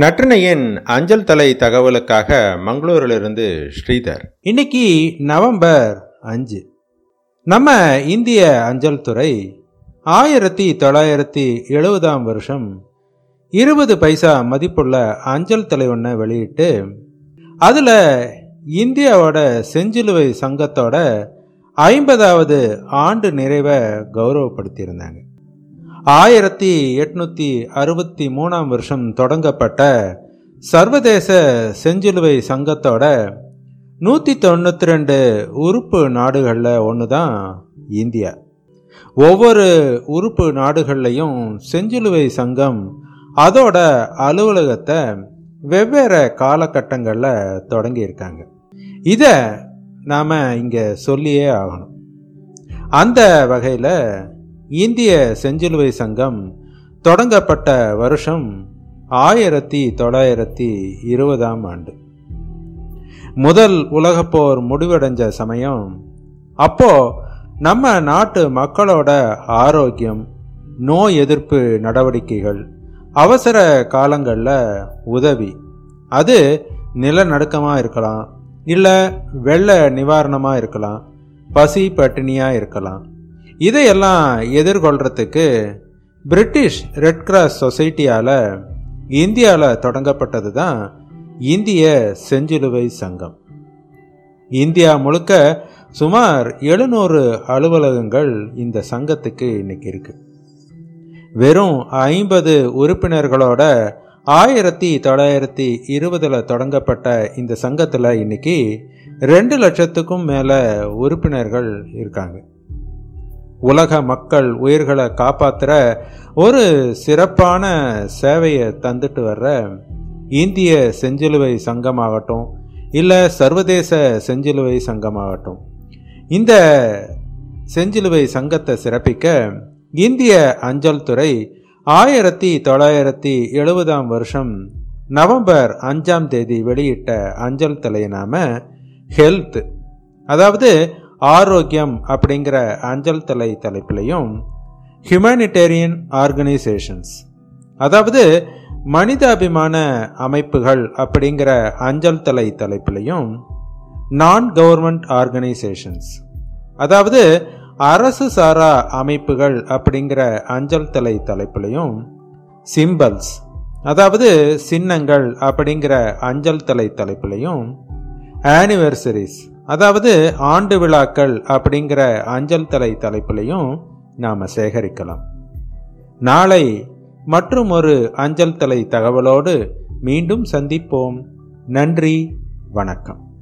நற்றினையின் அஞ்சல் தலை தகவலுக்காக மங்களூரிலிருந்து ஸ்ரீதர். இன்னைக்கு நவம்பர் அஞ்சு. நம்ம இந்திய அஞ்சல் துறை ஆயிரத்தி தொள்ளாயிரத்தி எழுபதாம் வருஷம் இருபது பைசா மதிப்புள்ள அஞ்சல் தலை ஒன்றை வெளியிட்டு அதில் இந்தியாவோட செஞ்சிலுவை சங்கத்தோட ஐம்பதாவது ஆண்டு நிறைவை கௌரவப்படுத்தியிருந்தாங்க. ஆயிரத்தி எட்நூத்தி அறுபத்தி மூணாம் வருஷம் தொடங்கப்பட்ட சர்வதேச செஞ்சிலுவை சங்கத்தோட நூற்றி தொண்ணூற்றி ரெண்டு உறுப்பு நாடுகளில் ஒன்று தான் இந்தியா. ஒவ்வொரு உறுப்பு நாடுகள்லையும் செஞ்சிலுவை சங்கம் அதோட அலுவலகத்தை வெவ்வேறு காலகட்டங்களில் தொடங்கியிருக்காங்க. இதை நாம் இங்கே சொல்லியே ஆகணும். அந்த வகையில் இந்திய செஞ்சிலுவை சங்கம் தொடங்கப்பட்ட வருஷம் ஆயிரத்தி தொள்ளாயிரத்தி இருபதாம் ஆண்டு. முதல் உலகப்போர் முடிவடைஞ்ச சமயம் அப்போ நம்ம நாட்டு மக்களோட ஆரோக்கியம் நோய் எதிர்ப்பு நடவடிக்கைகள் அவசர காலங்களில் உதவி அது நிலநடுக்கமாக இருக்கலாம் இல்லை வெள்ள நிவாரணமாக இருக்கலாம் பசி பட்டினியாக இருக்கலாம் இதையெல்லாம் எதிர்கொள்றதுக்கு பிரிட்டிஷ் ரெட் கிராஸ் சொசைட்டியால் இந்தியாவில் தொடங்கப்பட்டது தான் இந்திய செஞ்சிலுவை சங்கம். இந்தியா முழுக்க சுமார் எழுநூறு அலுவலகங்கள் இந்த சங்கத்துக்கு இன்னைக்கு இருக்கு. வெறும் ஐம்பது உறுப்பினர்களோட ஆயிரத்தி தொள்ளாயிரத்தி இருபதில் தொடங்கப்பட்ட இந்த சங்கத்தில் இன்னைக்கு ரெண்டு லட்சத்துக்கும் மேலே உறுப்பினர்கள் இருக்காங்க. உலக மக்கள் உயிர்களை காப்பாற்றுற ஒரு சிறப்பான சேவையை தந்துட்டு வர்ற இந்திய செஞ்சிலுவை சங்கமாகட்டும் இல்லை சர்வதேச செஞ்சிலுவை சங்கமாகட்டும் இந்த செஞ்சிலுவை சங்கத்தை சிறப்பிக்க இந்திய அஞ்சல் துறை ஆயிரத்தி தொள்ளாயிரத்தி எழுபதாம் வருஷம் நவம்பர் அஞ்சாம் தேதி வெளியிட்ட அஞ்சல் தலையினாம ஹெல்த் அதாவது ஆரோக்கியம் அப்படிங்கிற அஞ்சல் தலை தலைப்பிலையும் ஹியூமனிடேரியன் ஆர்கனைசேஷன்ஸ் அதாவது மனிதாபிமான அமைப்புகள் அப்படிங்கிற அஞ்சல் தலை தலைப்பிலையும் நான் கவர்மெண்ட் ஆர்கனைசேஷன்ஸ் அதாவது அரசு சாரா அமைப்புகள் அப்படிங்கிற அஞ்சல் தலை தலைப்பிலையும் சிம்பல்ஸ் அதாவது சின்னங்கள் அப்படிங்கிற அஞ்சல் தலை தலைப்பிலையும் ஆனிவர்சரிஸ் அதாவது ஆண்டு விழாக்கள் அப்படிங்கிற அஞ்சல் தலை தலைப்பிலையும் நாம் சேகரிக்கலாம். நாளை மற்றும் ஒரு அஞ்சல் தலை தகவலோடு மீண்டும் சந்திப்போம். நன்றி வணக்கம்.